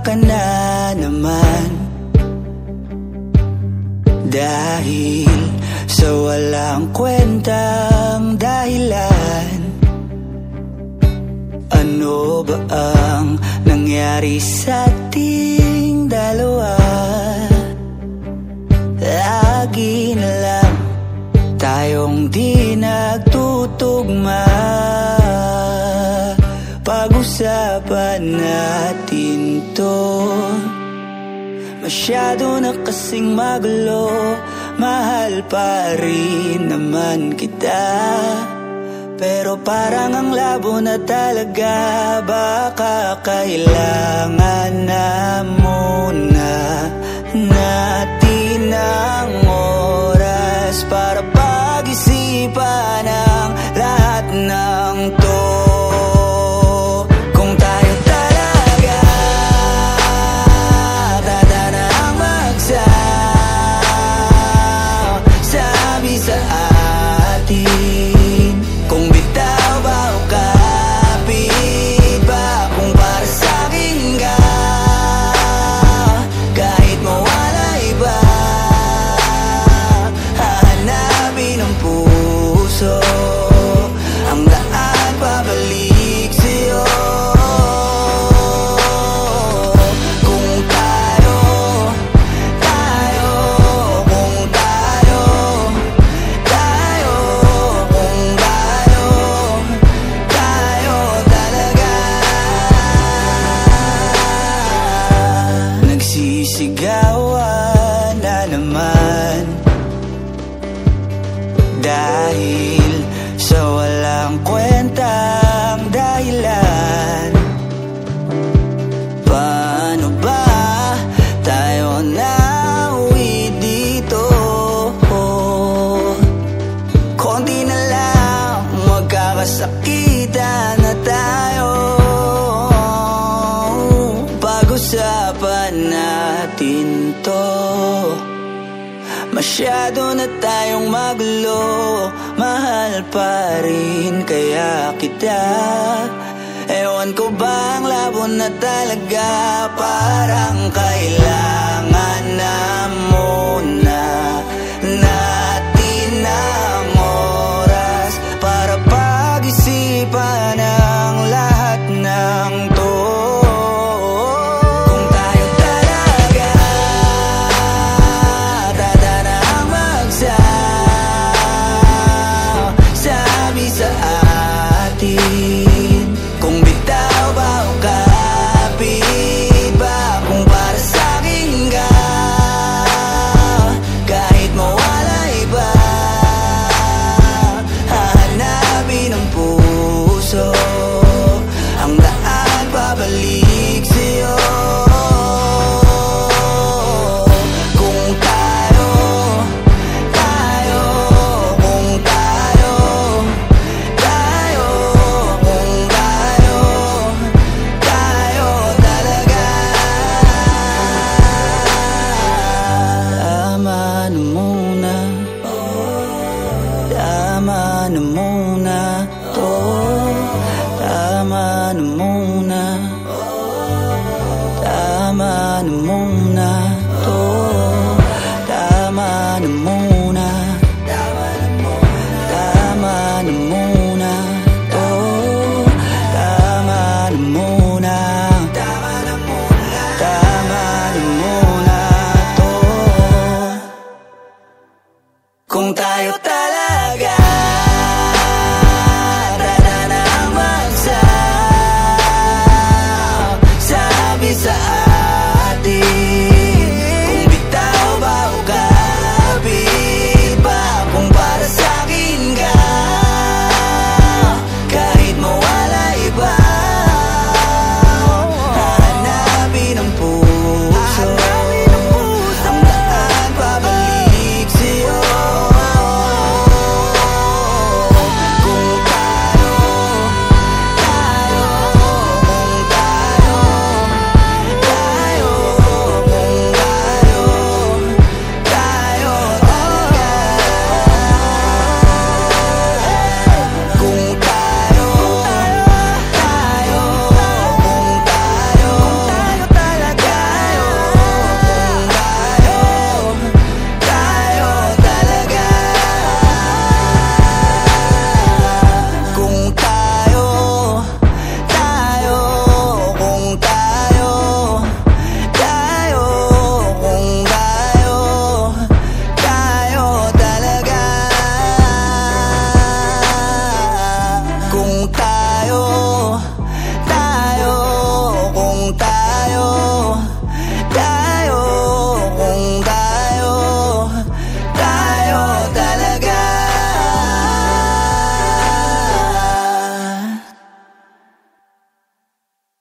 ka na naman Dahil sa walang kwentang dahilan Ano ba ang nangyari sa ating dalawa? Lagi na lang tayong di nagtutugma Pag-usapan natin to Masyado na kasing magulo. Mahal pa rin naman kita. Pero parang ang labo na talaga. Baka kailangan na Dahil sa walang kwentang dahilan. Paano ba tayo nauwi dito? Konti na lang magkakasakitan na tayo. Pag-usapan natin to Masyado na tayong magulo. Mahal pa rin kaya kita. Ewan ko ba ang labo na talaga? Parang kailangan na na muna. Tama na muna to. Tama na muna. Tama na muna to. Tama na muna. Tama na muna to. Kung tayo talaga